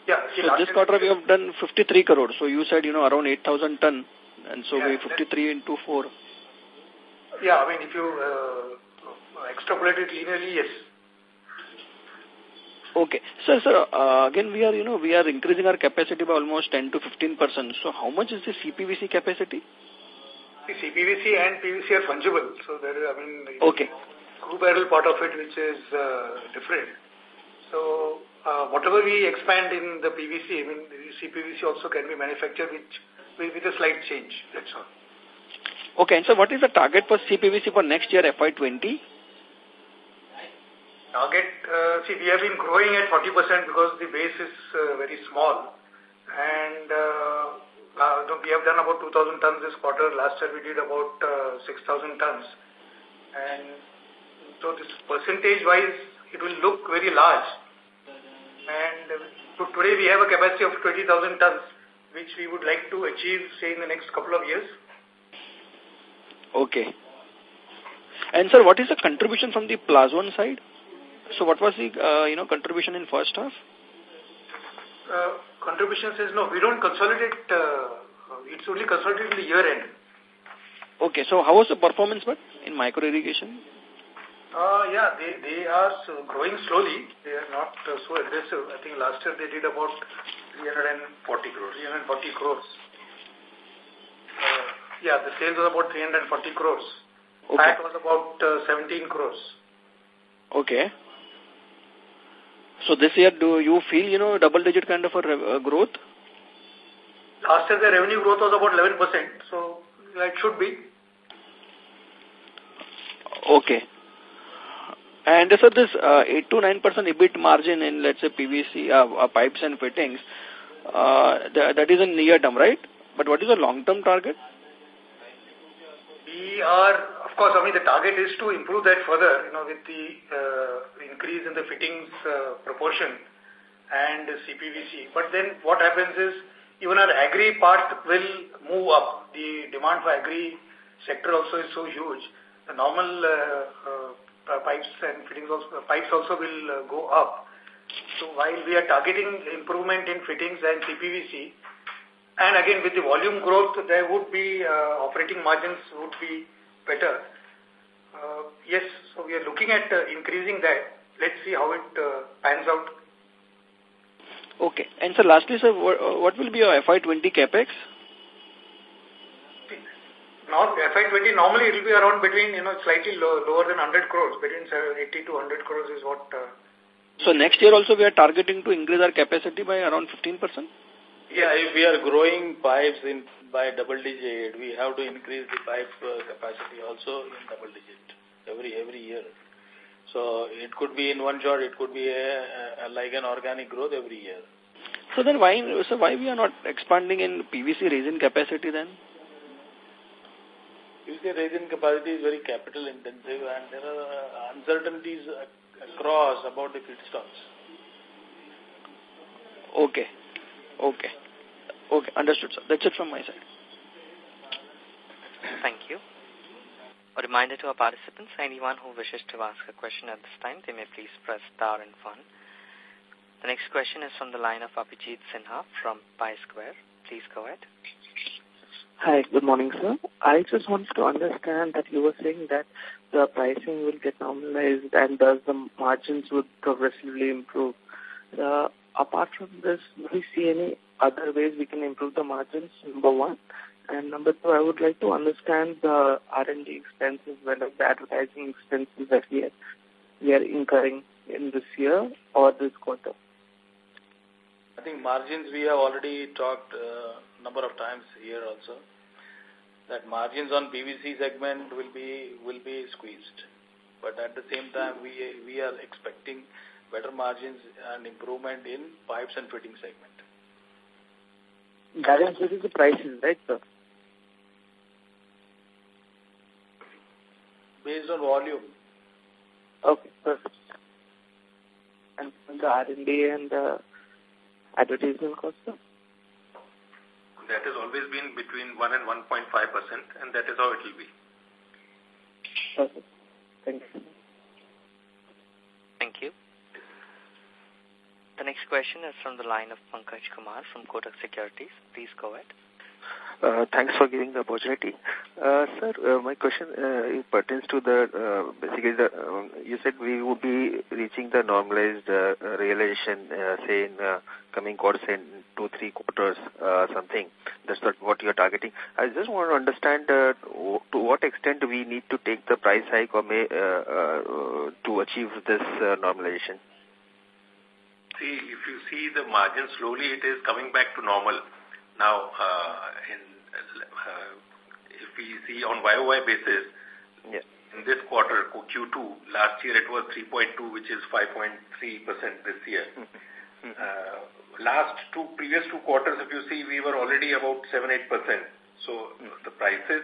Yeah. So this quarter we have done 53 crore. So you said, you know, around 8,000 ton. And so yeah, we 53 into 4. Yeah, I mean, if you uh, extrapolate it linearly, yes. Okay. So, sir, uh, again, we are, you know, we are increasing our capacity by almost 10 to 15 percent. So, how much is the CPVC capacity? The CPVC and PVC are fungible. So, there is, I mean, okay. screw barrel part of it, which is uh, different. So, uh, whatever we expand in the PVC, I mean, the CPVC also can be manufactured with, with a slight change. That's all. Okay. And so, what is the target for CPVC for next year, FY20? target, uh, see, we have been growing at 40% because the base is uh, very small. And uh, uh, we have done about 2,000 tons this quarter. Last year we did about uh, 6,000 tons. And so this percentage-wise, it will look very large. And today we have a capacity of 20,000 tons, which we would like to achieve, say, in the next couple of years. Okay. And sir, what is the contribution from the Plasson side? So what was the, uh, you know, contribution in first half? Uh, contribution says no, we don't consolidate, uh, it's only consolidated in the year end. Okay, so how was the performance but in micro irrigation? Uh, yeah, they, they are growing slowly. They are not uh, so aggressive. I think last year they did about 340 crores. 340 crores. Uh, yeah, the sales was about 340 crores. Okay. PAT was about uh, 17 crores. Okay. So this year, do you feel, you know, double-digit kind of a uh, growth? Last year, the revenue growth was about 11%, so it should be. Okay. And so this uh, 8 to 9% EBIT margin in, let's say, PVC uh, uh, pipes and fittings, uh, th that is in near term, right? But what is the long-term target? We are, of course, I mean, the target is to improve that further, you know, with the uh, increase in the fittings uh, proportion and CPVC. But then what happens is, even our agri part will move up. The demand for agri sector also is so huge. The normal uh, uh, pipes and fittings also, pipes also will uh, go up. So while we are targeting improvement in fittings and CPVC, and again with the volume growth, there would be uh, operating margins would be better. Uh, yes, so we are looking at uh, increasing that. Let's see how it uh, pans out. Okay. And so lastly, sir, what, will be your FY20 capex? Now, FY20, normally it will be around between, you know, slightly low, lower than 100 crores, between 80 to 100 crores is what... Uh, so next year also we are targeting to increase our capacity by around 15%? Yeah, if we are growing pipes in by double digit, we have to increase the pipe uh, capacity also in double digit every every year. So it could be in one shot, it could be a, a, like an organic growth every year. So then why so why we are not expanding in PVC resin capacity then? PVC resin capacity is very capital intensive and there are uh, uncertainties across about the feedstocks. Okay. Okay. Okay, understood, sir. That's it from my side. Thank you. A reminder to our participants, anyone who wishes to ask a question at this time, they may please press star and one. The next question is from the line of Abhijit Sinha from Pi Square. Please go ahead. Hi, good morning, sir. I just wanted to understand that you were saying that the pricing will get normalized and thus the margins would progressively improve. Uh, apart from this, do we see any other ways we can improve the margins, number one? And number two, I would like to understand the R&D expenses well the advertising expenses that we are, we are incurring in this year or this quarter. I think margins we have already talked a uh, number of times here also that margins on PVC segment will be will be squeezed. But at the same time, we we are expecting better margins and improvement in pipes and fitting segment. That is the prices, right, sir? Based on volume. Okay, perfect. And the R&D and the advertisement cost, sir? That has always been between 1 and 1.5%, and that is how it will be. Perfect. Thank you. Thank you. The next question is from the line of Pankaj Kumar from Kotak Securities. Please go ahead. Uh, thanks for giving the opportunity. Uh, sir, uh, my question uh, pertains to the, uh, basically, the, um, you said we would be reaching the normalized uh, realization, uh, say, in uh, coming quarters, in two, three quarters, uh, something. That's not what you're targeting. I just want to understand uh, to what extent we need to take the price hike or may, uh, uh, to achieve this uh, normalization. See, if you see the margin slowly, it is coming back to normal. Now, uh, in, uh, if we see on YOY basis, yeah. in this quarter, Q2, last year it was 3.2, which is 5.3% this year. Mm -hmm. uh, last two, previous two quarters, if you see, we were already about 7-8%. So mm -hmm. the prices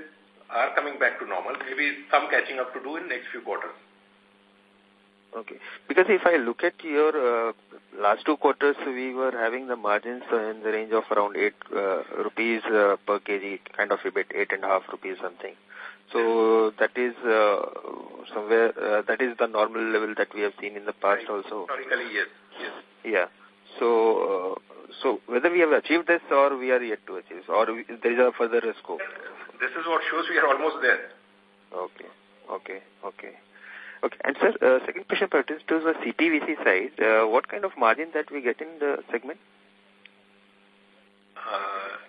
are coming back to normal. Maybe some catching up to do in next few quarters. Okay. Because if I look at your uh, last two quarters, we were having the margins in the range of around 8 uh, rupees uh, per kg, kind of a bit, 8.5 rupees something. So that is uh, somewhere, uh, that is the normal level that we have seen in the past right. also. Historically, yes. yes. Yeah. So, uh, so whether we have achieved this or we are yet to achieve, or we, there is a further scope. This is what shows we are almost there. Okay. Okay. Okay. Okay. And sir, uh, second question pertains to the CPVC side. Uh, what kind of margin that we get in the segment? Uh,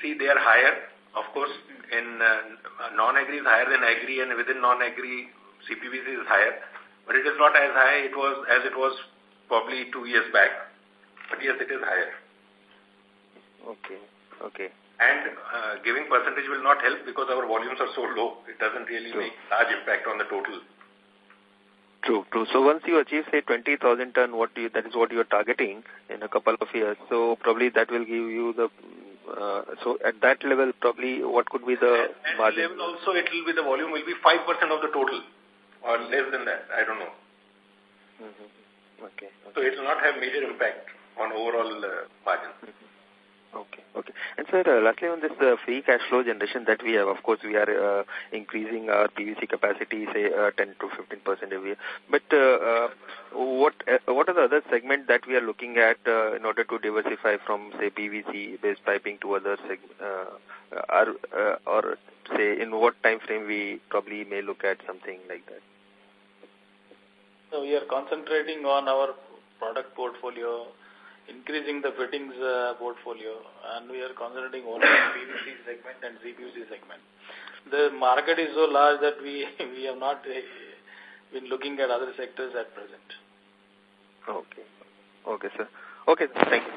see, they are higher. Of course, in uh, non-agri is higher than agri and within non-agri CPVC is higher. But it is not as high it was as it was probably two years back. But yes, it is higher. Okay. Okay. And uh, giving percentage will not help because our volumes are so low. It doesn't really True. make large impact on the total. True, true. So once you achieve, say, 20,000 ton, what you, that is what you are targeting in a couple of years. So probably that will give you the, uh, so at that level, probably what could be the at, margin? level also, it will be, the volume will be 5% of the total or less than that. I don't know. Mm -hmm. okay, okay, So it will not have major impact on overall uh, margin. Mm -hmm. Okay, okay. And sir, uh, lastly on this uh, free cash flow generation that we have, of course, we are uh, increasing our PVC capacity, say, uh, 10 to 15 percent every year. But uh, uh, what what are the other segments that we are looking at in order to diversify from, say, PVC-based piping to other segments? Or, say, in what time frame we probably may look at something like that? So we are concentrating on our product portfolio, increasing the fittings uh, portfolio and we are concentrating only on PVC segment and CPVC segment. The market is so large that we, we have not uh, been looking at other sectors at present. Okay. Okay, sir. Okay, thank you.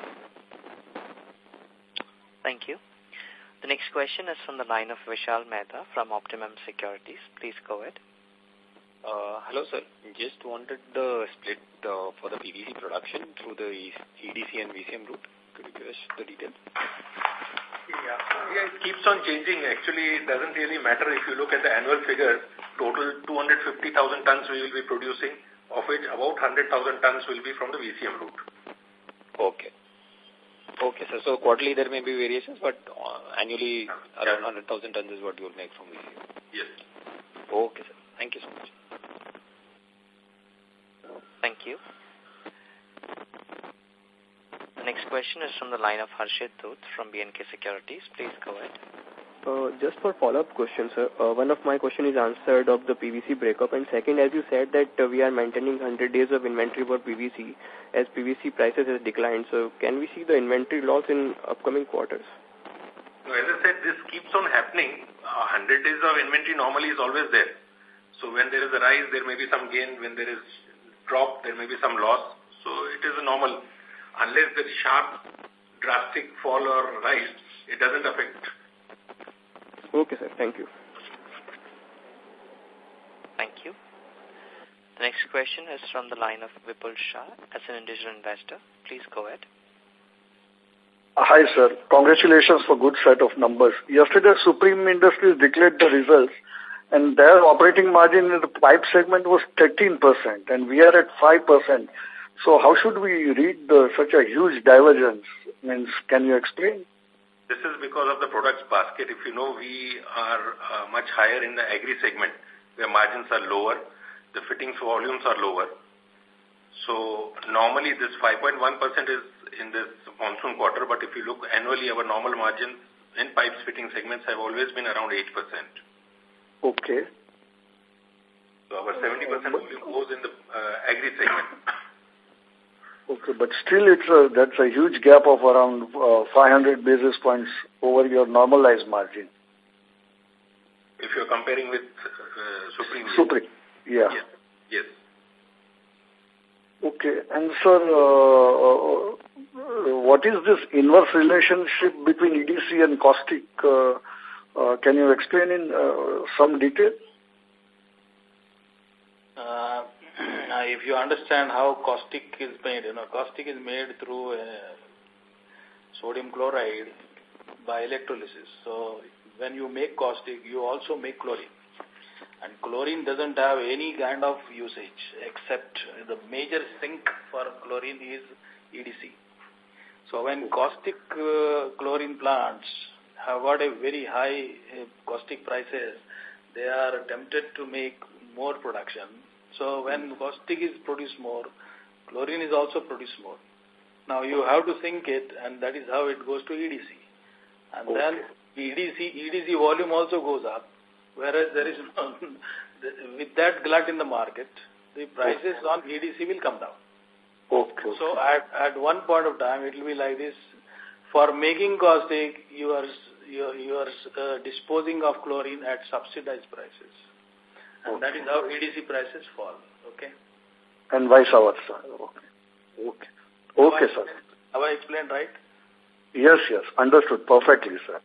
Thank you. The next question is from the line of Vishal Mehta from Optimum Securities. Please go ahead. Uh, hello, sir. Just wanted the split uh, for the PVC production through the EDC and VCM route. Could you give us the details? Yeah. yeah, it keeps on changing. Actually, it doesn't really matter if you look at the annual figure. Total 250,000 tons we will be producing, of which about 100,000 tons will be from the VCM route. Okay. Okay, sir. So quarterly there may be variations, but uh, annually around 100,000 tons is what you will make from VCM. Yes. Okay, sir. Thank you so much. Thank you. The next question is from the line of Harshit Dhoot from B&K Securities. Please go ahead. Uh, just for follow-up question, sir. Uh, one of my question is answered of the PVC breakup. And second, as you said that uh, we are maintaining 100 days of inventory for PVC as PVC prices has declined. So can we see the inventory loss in upcoming quarters? No, as I said, this keeps on happening. 100 days of inventory normally is always there. So when there is a rise, there may be some gain. When there is drop, there may be some loss. So it is normal. Unless there is sharp, drastic fall or rise, it doesn't affect. Okay, sir. Thank you. Thank you. The next question is from the line of Vipul Shah as an individual investor. Please go ahead. Hi, sir. Congratulations for good set of numbers. Yesterday, Supreme Industries declared the results and their operating margin in the pipe segment was 13%, and we are at 5%. So how should we read the, such a huge divergence? Can you explain? This is because of the products basket. If you know, we are uh, much higher in the agri segment, where margins are lower, the fittings volumes are lower. So normally this 5.1% is in this monsoon quarter, but if you look annually, our normal margins in pipes fitting segments have always been around 8%. Okay. So our 70% volume goes in the uh, agri segment. Okay, but still it's a, that's a huge gap of around uh, 500 basis points over your normalized margin. If you're comparing with uh, Supreme. Supreme, yeah. Yes. yes. Okay, and sir, uh, uh, what is this inverse relationship between EDC and caustic? Uh, uh, can you explain in uh, some detail? Uh, if you understand how caustic is made, you know, caustic is made through uh, sodium chloride by electrolysis. So when you make caustic, you also make chlorine. And chlorine doesn't have any kind of usage except the major sink for chlorine is EDC. So when caustic uh, chlorine plants have got a very high uh, caustic prices, they are tempted to make more production. So when caustic is produced more, chlorine is also produced more. Now you have to sink it and that is how it goes to EDC. And okay. then EDC, EDC volume also goes up, whereas there is no, with that glut in the market, the prices okay. on EDC will come down. Okay. So at, at one point of time, it will be like this. For making caustic, you are you, you are uh, disposing of chlorine at subsidized prices. And okay. that is how EDC prices fall. Okay. And vice versa. Okay. Okay. Okay, sir. Have I explained right? Yes, yes. Understood perfectly, sir.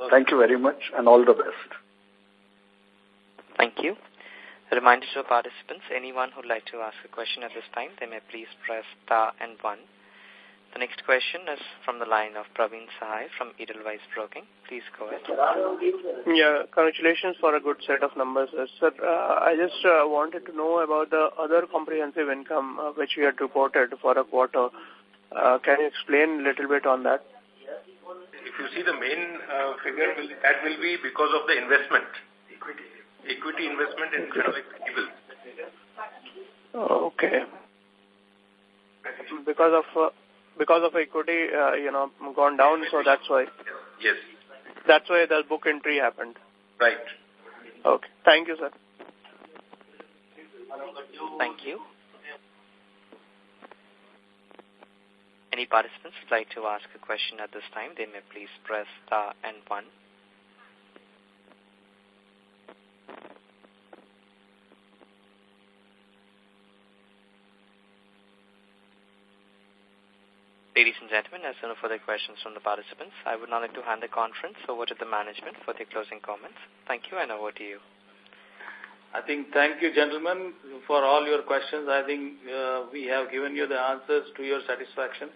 Okay. Thank you very much and all the best. Thank you. A reminder to participants, anyone who would like to ask a question at this time, they may please press star and one. The next question is from the line of Praveen Sahai from Edelweiss Broking. Please go ahead. Yeah, congratulations for a good set of numbers. Sir, uh, I just uh, wanted to know about the other comprehensive income uh, which we had reported for a quarter. Uh, can you explain a little bit on that? If you see the main uh, figure, will, that will be because of the investment. Equity. Equity investment in Finolex Cables. Okay. Because of uh, because of equity, uh, you know, gone down, so that's why. Yes. That's why the book entry happened. Right. Okay. Thank you, sir. Thank you. Any participants would like to ask a question at this time, they may please press star and one. Ladies and gentlemen, as there are no further questions from the participants, I would now like to hand the conference over to the management for their closing comments. Thank you and over to you. I think thank you, gentlemen, for all your questions. I think uh, we have given you the answers to your satisfaction,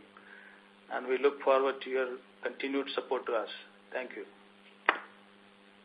and we look forward to your continued support to us. Thank you.